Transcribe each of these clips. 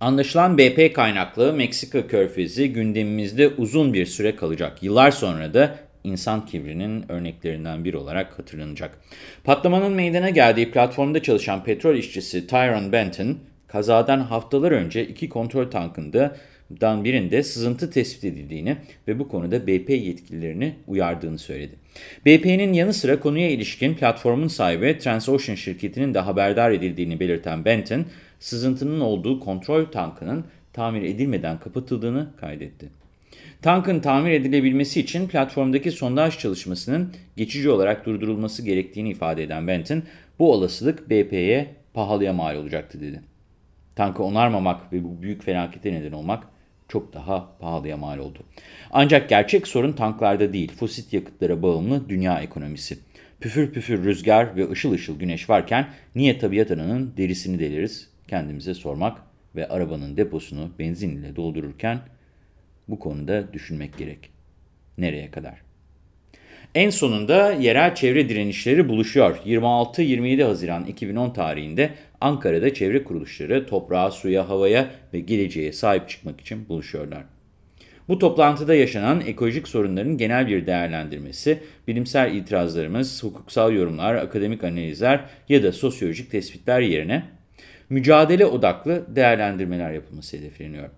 Anlaşılan BP kaynaklı Meksika körfezi gündemimizde uzun bir süre kalacak. Yıllar sonra da insan kibrinin örneklerinden biri olarak hatırlanacak. Patlamanın meydana geldiği platformda çalışan petrol işçisi Tyron Benton, kazadan haftalar önce iki kontrol tankında dan birinde sızıntı tespit edildiğini ve bu konuda BP yetkililerini uyardığını söyledi. BP'nin yanı sıra konuya ilişkin platformun sahibi Transocean şirketinin de haberdar edildiğini belirten Benton, sızıntının olduğu kontrol tankının tamir edilmeden kapatıldığını kaydetti. Tankın tamir edilebilmesi için platformdaki sondaj çalışmasının geçici olarak durdurulması gerektiğini ifade eden Benton, bu olasılık BP'ye pahalıya mal olacaktı dedi. Tankı onarmamak ve bu büyük felakete neden olmak çok daha pahalıya mal oldu. Ancak gerçek sorun tanklarda değil, fosil yakıtlara bağımlı dünya ekonomisi. Püfür püfür rüzgar ve ışıl ışıl güneş varken niye tabiat ananın derisini deliriz kendimize sormak ve arabanın deposunu benzinle doldururken bu konuda düşünmek gerek. Nereye kadar? En sonunda yerel çevre direnişleri buluşuyor. 26-27 Haziran 2010 tarihinde Ankara'da çevre kuruluşları toprağa, suya, havaya ve geleceğe sahip çıkmak için buluşuyorlar. Bu toplantıda yaşanan ekolojik sorunların genel bir değerlendirmesi, bilimsel itirazlarımız, hukuksal yorumlar, akademik analizler ya da sosyolojik tespitler yerine mücadele odaklı değerlendirmeler yapılması hedefleniyor.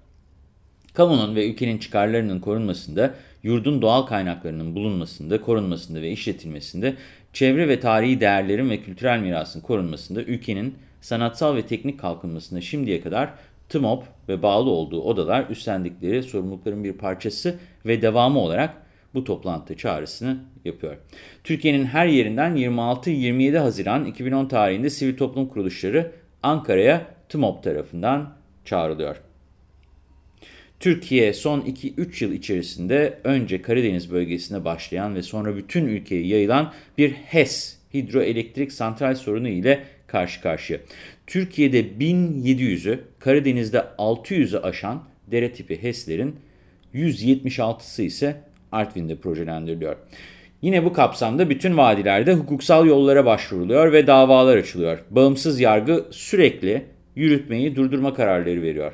Kamunun ve ülkenin çıkarlarının korunmasında, yurdun doğal kaynaklarının bulunmasında, korunmasında ve işletilmesinde, çevre ve tarihi değerlerin ve kültürel mirasın korunmasında, ülkenin sanatsal ve teknik kalkınmasında şimdiye kadar TMOP ve bağlı olduğu odalar üstlendikleri sorumlulukların bir parçası ve devamı olarak bu toplantı çağrısını yapıyor. Türkiye'nin her yerinden 26-27 Haziran 2010 tarihinde sivil toplum kuruluşları Ankara'ya TMOP tarafından çağrılıyor. Türkiye son 2-3 yıl içerisinde önce Karadeniz bölgesine başlayan ve sonra bütün ülkeye yayılan bir HES, hidroelektrik santral sorunu ile karşı karşıya. Türkiye'de 1700'ü, Karadeniz'de 600'ü aşan dere tipi HES'lerin 176'sı ise Artvin'de projelendiriliyor. Yine bu kapsamda bütün vadilerde hukuksal yollara başvuruluyor ve davalar açılıyor. Bağımsız yargı sürekli yürütmeyi durdurma kararları veriyor.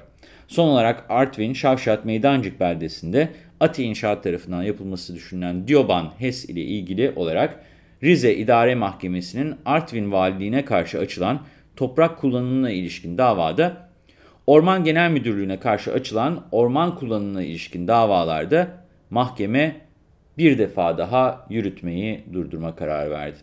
Son olarak Artvin, Şavşat, Meydancık beldesinde Ati İnşaat tarafından yapılması düşünülen Dioban HES ile ilgili olarak Rize İdare Mahkemesi'nin Artvin Valiliğine karşı açılan toprak kullanımına ilişkin davada, Orman Genel Müdürlüğü'ne karşı açılan orman kullanımına ilişkin davalarda mahkeme bir defa daha yürütmeyi durdurma kararı verdi.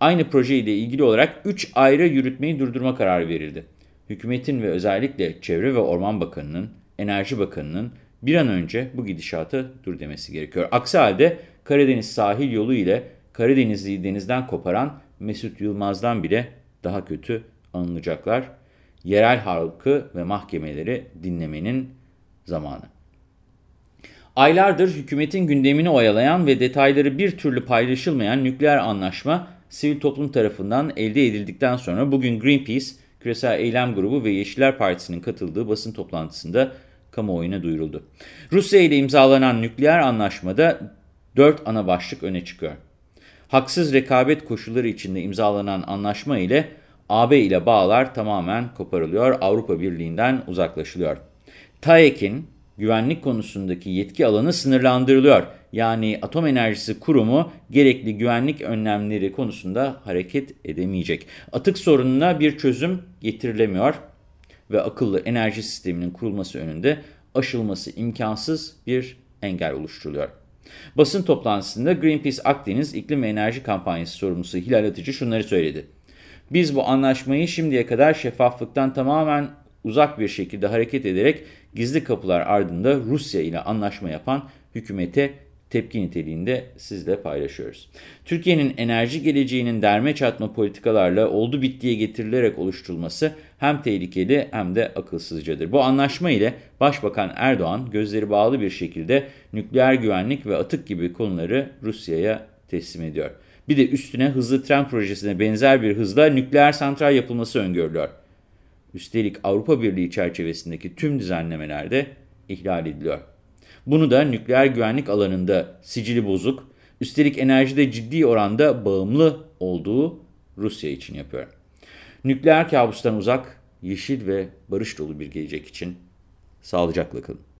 Aynı proje ile ilgili olarak 3 ayrı yürütmeyi durdurma kararı verildi. Hükümetin ve özellikle Çevre ve Orman Bakanı'nın, Enerji Bakanı'nın bir an önce bu gidişata dur demesi gerekiyor. Aksi halde Karadeniz sahil yolu ile Karadenizli'yi denizden koparan Mesut Yılmaz'dan bile daha kötü anılacaklar. Yerel halkı ve mahkemeleri dinlemenin zamanı. Aylardır hükümetin gündemini oyalayan ve detayları bir türlü paylaşılmayan nükleer anlaşma sivil toplum tarafından elde edildikten sonra bugün Greenpeace, Küresel Eylem Grubu ve Yeşiller Partisi'nin katıldığı basın toplantısında kamuoyuna duyuruldu. Rusya ile imzalanan nükleer anlaşmada dört ana başlık öne çıkıyor. Haksız rekabet koşulları içinde imzalanan anlaşma ile AB ile bağlar tamamen koparılıyor, Avrupa Birliği'nden uzaklaşılıyor. TAEK'in güvenlik konusundaki yetki alanı sınırlandırılıyor. Yani Atom Enerjisi Kurumu gerekli güvenlik önlemleri konusunda hareket edemeyecek. Atık sorununa bir çözüm getirilemiyor ve akıllı enerji sisteminin kurulması önünde aşılması imkansız bir engel oluşturuluyor. Basın toplantısında Greenpeace Akdeniz İklim ve Enerji Kampanyası sorumlusu Hilal Atıcı şunları söyledi. Biz bu anlaşmayı şimdiye kadar şeffaflıktan tamamen uzak bir şekilde hareket ederek gizli kapılar ardında Rusya ile anlaşma yapan hükümete tepki niteliğinde sizle paylaşıyoruz. Türkiye'nin enerji geleceğinin derme çatma politikalarla oldu bittiye getirilerek oluşturulması hem tehlikeli hem de akılsızcadır. Bu anlaşma ile Başbakan Erdoğan gözleri bağlı bir şekilde nükleer güvenlik ve atık gibi konuları Rusya'ya teslim ediyor. Bir de üstüne hızlı tren projesine benzer bir hızla nükleer santral yapılması öngörülüyor. Üstelik Avrupa Birliği çerçevesindeki tüm düzenlemelerde ihlal ediliyor. Bunu da nükleer güvenlik alanında sicili bozuk, üstelik enerjide ciddi oranda bağımlı olduğu Rusya için yapıyor. Nükleer kabustan uzak, yeşil ve barış dolu bir gelecek için sağlıcakla kalın.